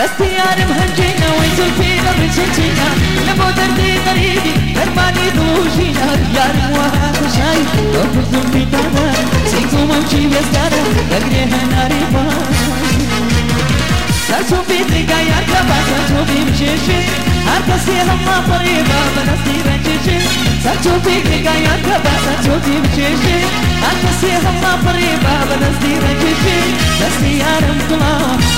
दस्तियार भंजे ना वही सुफे ना बिछे ना नमो दर्दे करीबी धर्मानी दोषी ना यार मुआ खुशाई तो फिर तुम भी ताना सीखो मंची व्यस्ताना लग रहे हैं नारे माँ सरसों पे त्रिका यार का बासा जो भी विशेष हर कसे हम माँ परे बाबा नस्ती रंचे सरसों पे त्रिका यार का बासा जो भी विशेष हर कसे हम माँ परे बाबा नस्ती रंचे नस्ती यार तुम्हारा